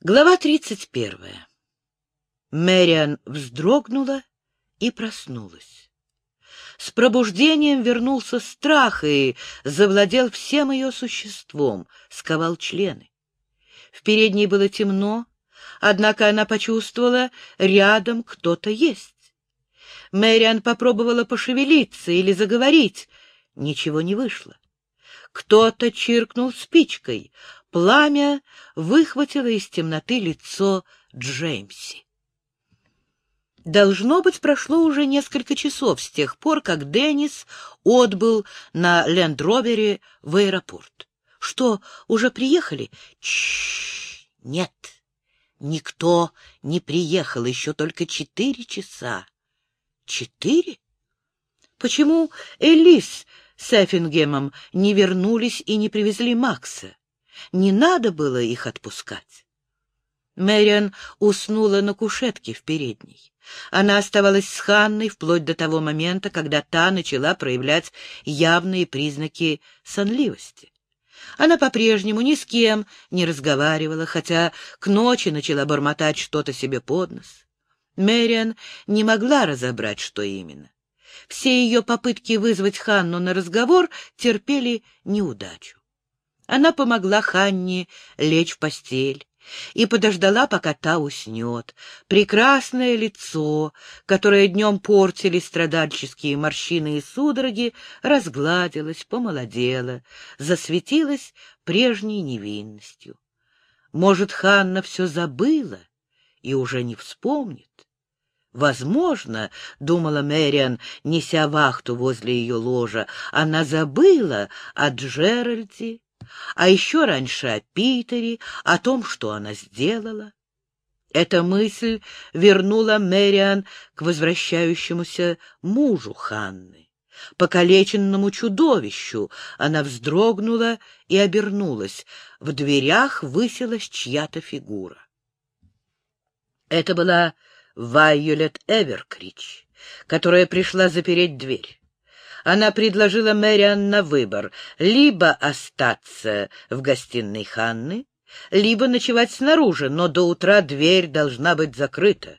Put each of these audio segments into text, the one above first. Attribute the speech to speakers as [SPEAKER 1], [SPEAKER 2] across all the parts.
[SPEAKER 1] Глава тридцать первая. Мэриан вздрогнула и проснулась. С пробуждением вернулся страх и завладел всем ее существом, сковал члены. В передней было темно, однако она почувствовала, рядом кто-то есть. Мэриан попробовала пошевелиться или заговорить. Ничего не вышло. Кто-то чиркнул спичкой. Пламя выхватило из темноты лицо Джеймси. Должно быть, прошло уже несколько часов с тех пор, как Деннис отбыл на Лендровере в аэропорт. Что, уже приехали? Чш, нет, никто не приехал, еще только четыре часа. Четыре? Почему Элис с Эффингемом не вернулись и не привезли Макса? Не надо было их отпускать. Мэриан уснула на кушетке в передней. Она оставалась с Ханной вплоть до того момента, когда та начала проявлять явные признаки сонливости. Она по-прежнему ни с кем не разговаривала, хотя к ночи начала бормотать что-то себе под нос. Мэриан не могла разобрать, что именно. Все ее попытки вызвать Ханну на разговор терпели неудачу. Она помогла Ханне лечь в постель и подождала, пока та уснет. Прекрасное лицо, которое днем портили страдальческие морщины и судороги, разгладилось, помолодело, засветилось прежней невинностью. Может, Ханна все забыла и уже не вспомнит? Возможно, — думала Мэриан, неся вахту возле ее ложа, — она забыла о Джеральде а еще раньше о Питере, о том, что она сделала. Эта мысль вернула Мэриан к возвращающемуся мужу Ханны. Покалеченному чудовищу она вздрогнула и обернулась. В дверях высилась чья-то фигура. Это была Вайолет Эверкрич, которая пришла запереть дверь она предложила Мэриан на выбор либо остаться в гостиной Ханны, либо ночевать снаружи, но до утра дверь должна быть закрыта.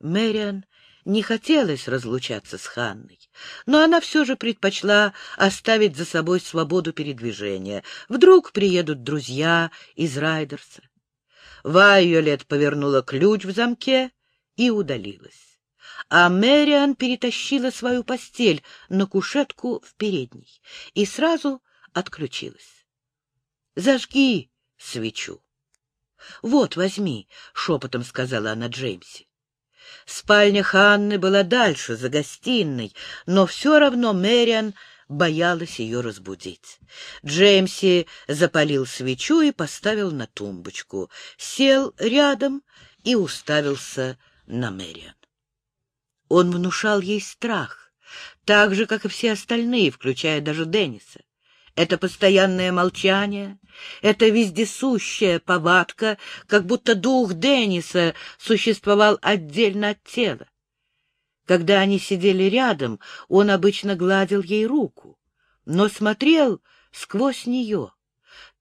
[SPEAKER 1] Мэриан не хотелось разлучаться с Ханной, но она все же предпочла оставить за собой свободу передвижения. Вдруг приедут друзья из Райдерса. Вайолет повернула ключ в замке и удалилась а Мэриан перетащила свою постель на кушетку в передней и сразу отключилась. «Зажги свечу». «Вот, возьми», — шепотом сказала она Джеймси. Спальня Ханны была дальше, за гостиной, но все равно Мэриан боялась ее разбудить. Джеймси запалил свечу и поставил на тумбочку, сел рядом и уставился на Мэриан. Он внушал ей страх, так же, как и все остальные, включая даже Денниса. Это постоянное молчание, это вездесущая повадка, как будто дух Денниса существовал отдельно от тела. Когда они сидели рядом, он обычно гладил ей руку, но смотрел сквозь нее,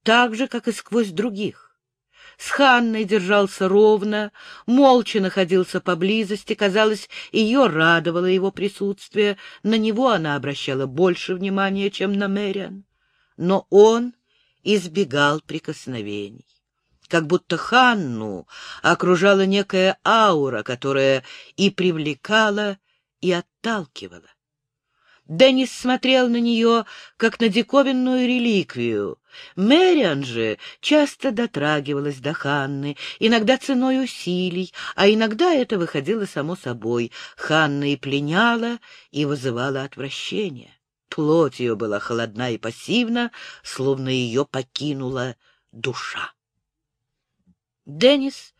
[SPEAKER 1] так же, как и сквозь других. С Ханной держался ровно, молча находился поблизости, казалось, ее радовало его присутствие, на него она обращала больше внимания, чем на Мэриан. Но он избегал прикосновений как будто Ханну окружала некая аура, которая и привлекала, и отталкивала. Деннис смотрел на нее, как на диковинную реликвию. Мэриан же часто дотрагивалась до Ханны, иногда ценой усилий, а иногда это выходило само собой. Ханна и пленяла, и вызывала отвращение. Плоть ее была холодна и пассивна, словно ее покинула душа. Деннис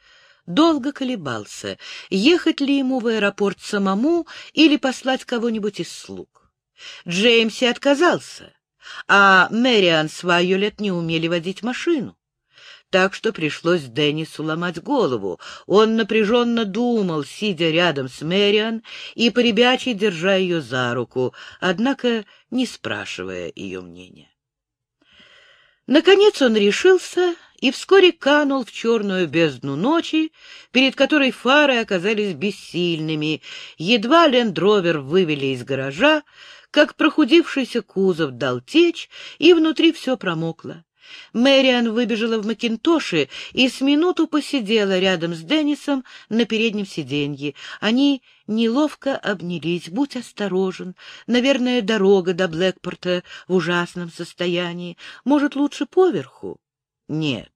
[SPEAKER 1] долго колебался, ехать ли ему в аэропорт самому или послать кого-нибудь из слуг. Джеймси отказался, а Мэриан с Вайолет не умели водить машину. Так что пришлось Деннису ломать голову. Он напряженно думал, сидя рядом с Мэриан и поребячий держа ее за руку, однако не спрашивая ее мнения. Наконец он решился и вскоре канул в черную бездну ночи, перед которой фары оказались бессильными. Едва лендровер вывели из гаража, как прохудившийся кузов дал течь, и внутри все промокло. Мэриан выбежала в Макинтоше и с минуту посидела рядом с Деннисом на переднем сиденье. Они неловко обнялись. Будь осторожен. Наверное, дорога до Блэкпорта в ужасном состоянии. Может, лучше поверху? Нет.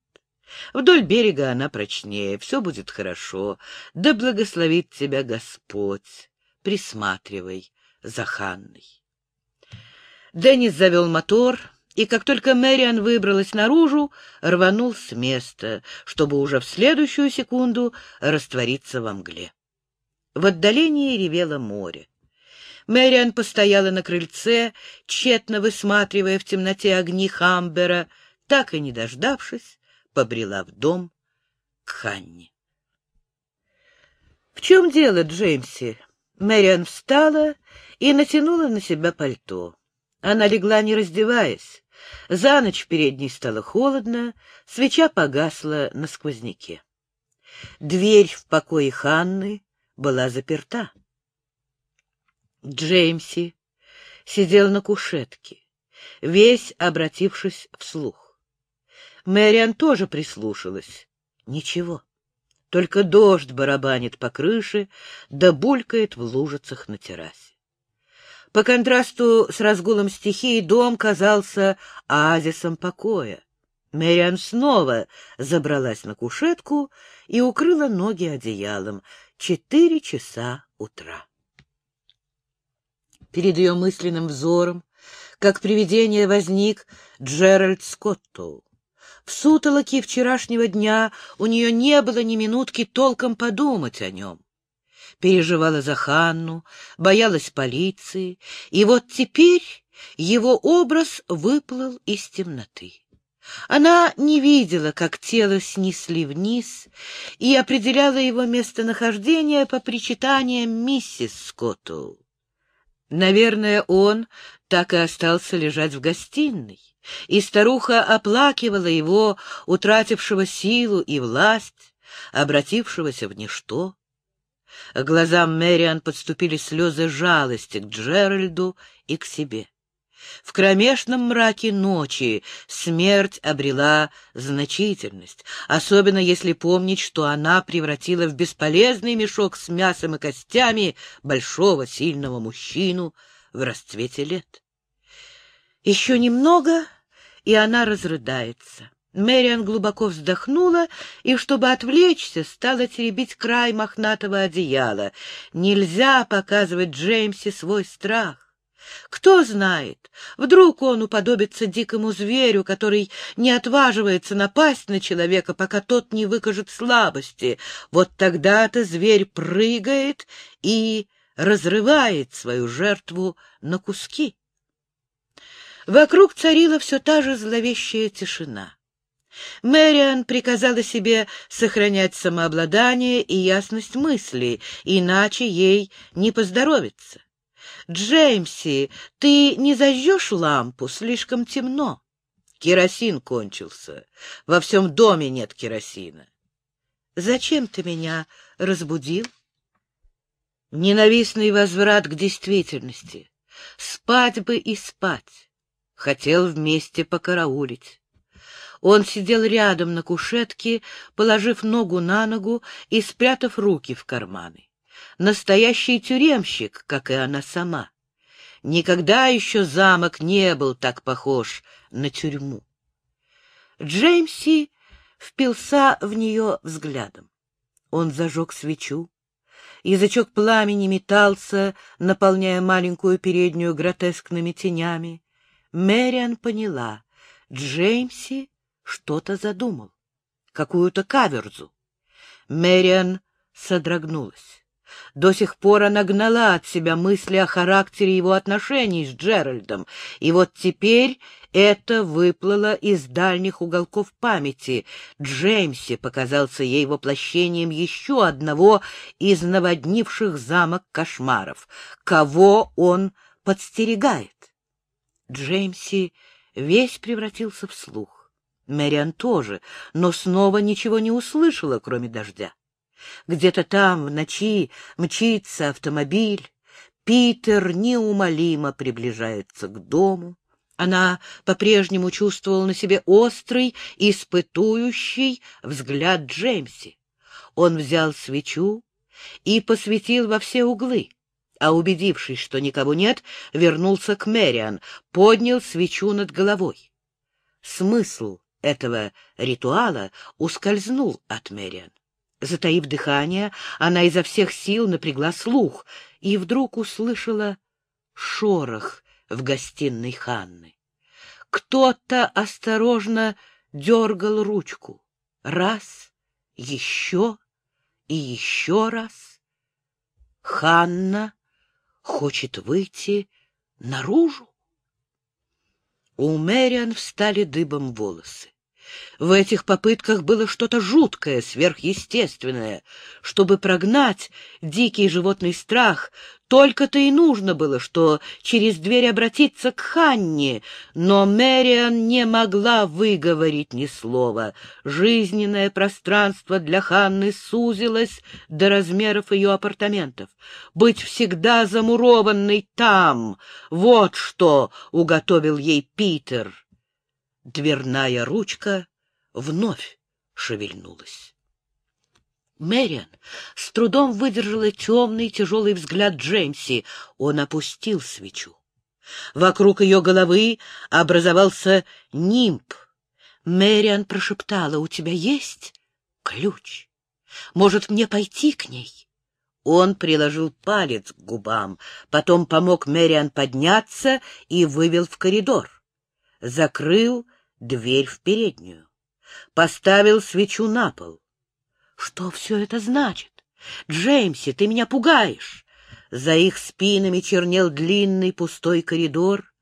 [SPEAKER 1] Вдоль берега она прочнее. Все будет хорошо. Да благословит тебя Господь. Присматривай за Ханной. Деннис завел мотор, и как только Мэриан выбралась наружу, рванул с места, чтобы уже в следующую секунду раствориться во мгле. В отдалении ревело море. Мэриан постояла на крыльце, тщетно высматривая в темноте огни Хамбера, так и не дождавшись, побрела в дом к Ханне. — В чем дело, Джеймси? Мэриан встала и натянула на себя пальто. Она легла, не раздеваясь. За ночь в передней стало холодно, свеча погасла на сквозняке. Дверь в покое Ханны была заперта. Джеймси сидел на кушетке, весь обратившись вслух. Мэриан тоже прислушалась. Ничего, только дождь барабанит по крыше, да булькает в лужицах на террасе. По контрасту с разгулом стихии дом казался оазисом покоя. Мэриан снова забралась на кушетку и укрыла ноги одеялом. Четыре часа утра. Перед ее мысленным взором, как привидение, возник Джеральд Скоттоу. В сутолоке вчерашнего дня у нее не было ни минутки толком подумать о нем переживала за Ханну, боялась полиции, и вот теперь его образ выплыл из темноты. Она не видела, как тело снесли вниз, и определяла его местонахождение по причитаниям миссис Скотту. Наверное, он так и остался лежать в гостиной, и старуха оплакивала его, утратившего силу и власть, обратившегося в ничто. К глазам Мэриан подступили слезы жалости к Джеральду и к себе. В кромешном мраке ночи смерть обрела значительность, особенно если помнить, что она превратила в бесполезный мешок с мясом и костями большого сильного мужчину в расцвете лет. Еще немного, и она разрыдается. Мэриан глубоко вздохнула и, чтобы отвлечься, стала теребить край мохнатого одеяла. Нельзя показывать Джеймсе свой страх. Кто знает, вдруг он уподобится дикому зверю, который не отваживается напасть на человека, пока тот не выкажет слабости. Вот тогда-то зверь прыгает и разрывает свою жертву на куски. Вокруг царила все та же зловещая тишина. Мэриан приказала себе сохранять самообладание и ясность мысли, иначе ей не поздоровится. «Джеймси, ты не зажжешь лампу? Слишком темно». «Керосин кончился. Во всем доме нет керосина». «Зачем ты меня разбудил?» Ненавистный возврат к действительности. Спать бы и спать. Хотел вместе покараулить. Он сидел рядом на кушетке, положив ногу на ногу и спрятав руки в карманы. Настоящий тюремщик, как и она сама. Никогда еще замок не был так похож на тюрьму. Джеймси впился в нее взглядом. Он зажег свечу. Язычок пламени метался, наполняя маленькую переднюю гротескными тенями. Мэриан поняла. Джеймси что-то задумал, какую-то каверзу. Мэриан содрогнулась. До сих пор она гнала от себя мысли о характере его отношений с Джеральдом, и вот теперь это выплыло из дальних уголков памяти. Джеймси показался ей воплощением еще одного из наводнивших замок кошмаров. Кого он подстерегает? Джеймси весь превратился в слух. Мэриан тоже, но снова ничего не услышала, кроме дождя. Где-то там в ночи мчится автомобиль. Питер неумолимо приближается к дому. Она по-прежнему чувствовала на себе острый, испытующий взгляд Джеймси. Он взял свечу и посветил во все углы, а, убедившись, что никого нет, вернулся к Мэриан, поднял свечу над головой. Смысл этого ритуала ускользнул от Мэриан. Затаив дыхание, она изо всех сил напрягла слух и вдруг услышала шорох в гостиной Ханны. Кто-то осторожно дергал ручку. Раз, еще и еще раз. Ханна хочет выйти наружу. У Мэриан встали дыбом волосы. В этих попытках было что-то жуткое, сверхъестественное. Чтобы прогнать дикий животный страх, только-то и нужно было, что через дверь обратиться к Ханне, но Мэриан не могла выговорить ни слова. Жизненное пространство для Ханны сузилось до размеров ее апартаментов. Быть всегда замурованной там — вот что уготовил ей Питер. Дверная ручка вновь шевельнулась. Мэриан с трудом выдержала темный тяжелый взгляд Джеймси. Он опустил свечу. Вокруг ее головы образовался нимб. Мэриан прошептала, «У тебя есть ключ? Может, мне пойти к ней?» Он приложил палец к губам, потом помог Мэриан подняться и вывел в коридор. Закрыл дверь в переднюю. Поставил свечу на пол. Что все это значит? Джеймси, ты меня пугаешь. За их спинами чернел длинный пустой коридор.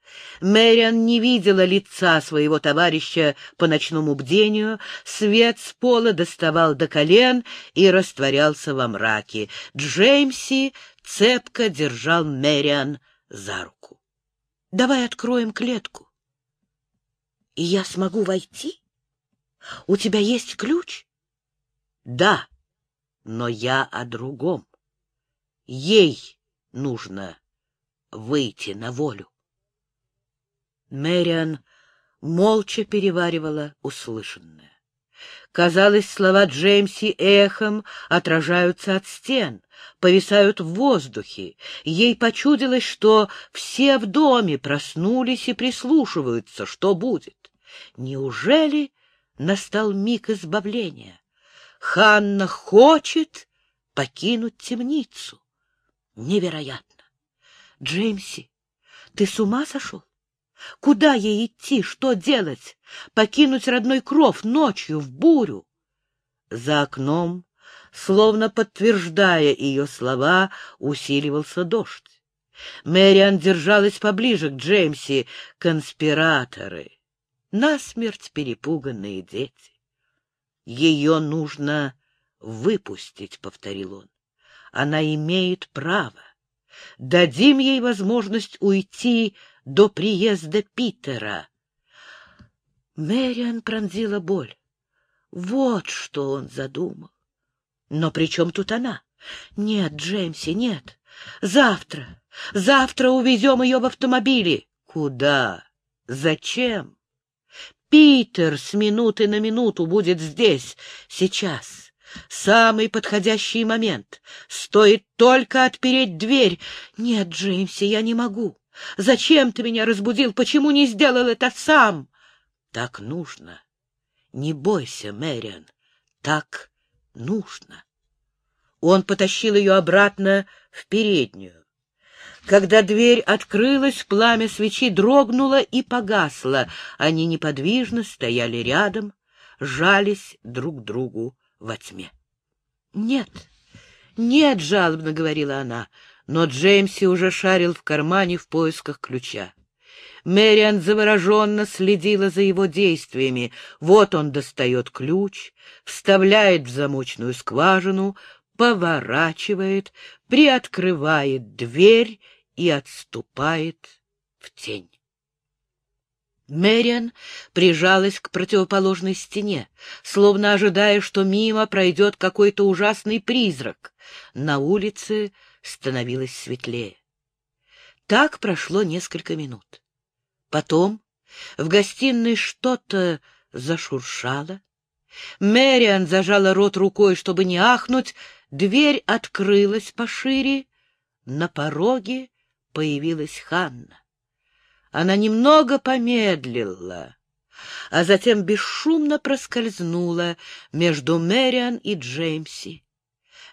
[SPEAKER 1] Мэриан не видела лица своего товарища по ночному бдению, свет с пола доставал до колен и растворялся во мраке. Джеймси цепко держал Мэриан за руку. — Давай откроем клетку. — И я смогу войти? У тебя есть ключ? Да, но я о другом. Ей нужно выйти на волю. Мэриан молча переваривала услышанное. Казалось, слова Джеймси эхом отражаются от стен, повисают в воздухе. Ей почудилось, что все в доме проснулись и прислушиваются, что будет. Неужели настал миг избавления? Ханна хочет покинуть темницу. Невероятно. Джеймси, ты с ума сошел? Куда ей идти? Что делать? Покинуть родной кров ночью в бурю? За окном, словно подтверждая ее слова, усиливался дождь. Мэриан держалась поближе к Джеймси. Конспираторы. Насмерть перепуганные дети. Ее нужно выпустить, — повторил он. Она имеет право. Дадим ей возможность уйти до приезда Питера. Мэриан пронзила боль. Вот что он задумал. Но при чем тут она? Нет, Джеймси, нет. Завтра, завтра увезем ее в автомобиле. Куда? Зачем? Питер с минуты на минуту будет здесь, сейчас. Самый подходящий момент. Стоит только отпереть дверь. Нет, Джеймси, я не могу. Зачем ты меня разбудил? Почему не сделал это сам? Так нужно. Не бойся, Мэриан. Так нужно. Он потащил ее обратно в переднюю. Когда дверь открылась, пламя свечи дрогнуло и погасло. Они неподвижно стояли рядом, жались друг другу во тьме. — Нет, нет, — жалобно говорила она, но Джеймси уже шарил в кармане в поисках ключа. Мэриан завороженно следила за его действиями. Вот он достает ключ, вставляет в замочную скважину, поворачивает, приоткрывает дверь и отступает в тень. Мэриан прижалась к противоположной стене, словно ожидая, что мимо пройдет какой-то ужасный призрак. На улице становилось светлее. Так прошло несколько минут. Потом в гостиной что-то зашуршало. Мэриан зажала рот рукой, чтобы не ахнуть. Дверь открылась пошире. На пороге появилась Ханна. Она немного помедлила, а затем бесшумно проскользнула между Мэриан и Джеймси.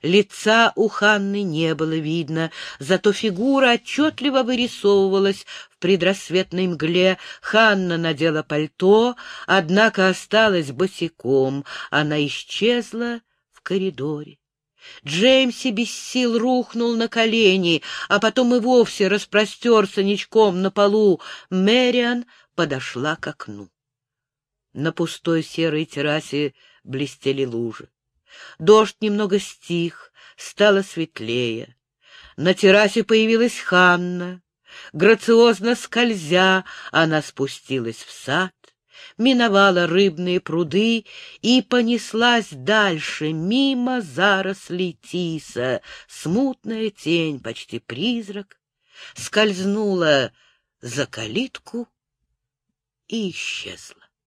[SPEAKER 1] Лица у Ханны не было видно, зато фигура отчетливо вырисовывалась в предрассветной мгле. Ханна надела пальто, однако осталась босиком. Она исчезла в коридоре. Джеймси без сил рухнул на колени, а потом и вовсе распростерся ничком на полу. Мэриан подошла к окну. На пустой серой террасе блестели лужи. Дождь немного стих, стало светлее. На террасе появилась Ханна. Грациозно скользя, она спустилась в сад, миновала рыбные пруды и понеслась дальше, мимо зарослей тиса. Смутная тень, почти призрак, скользнула за калитку и исчезла.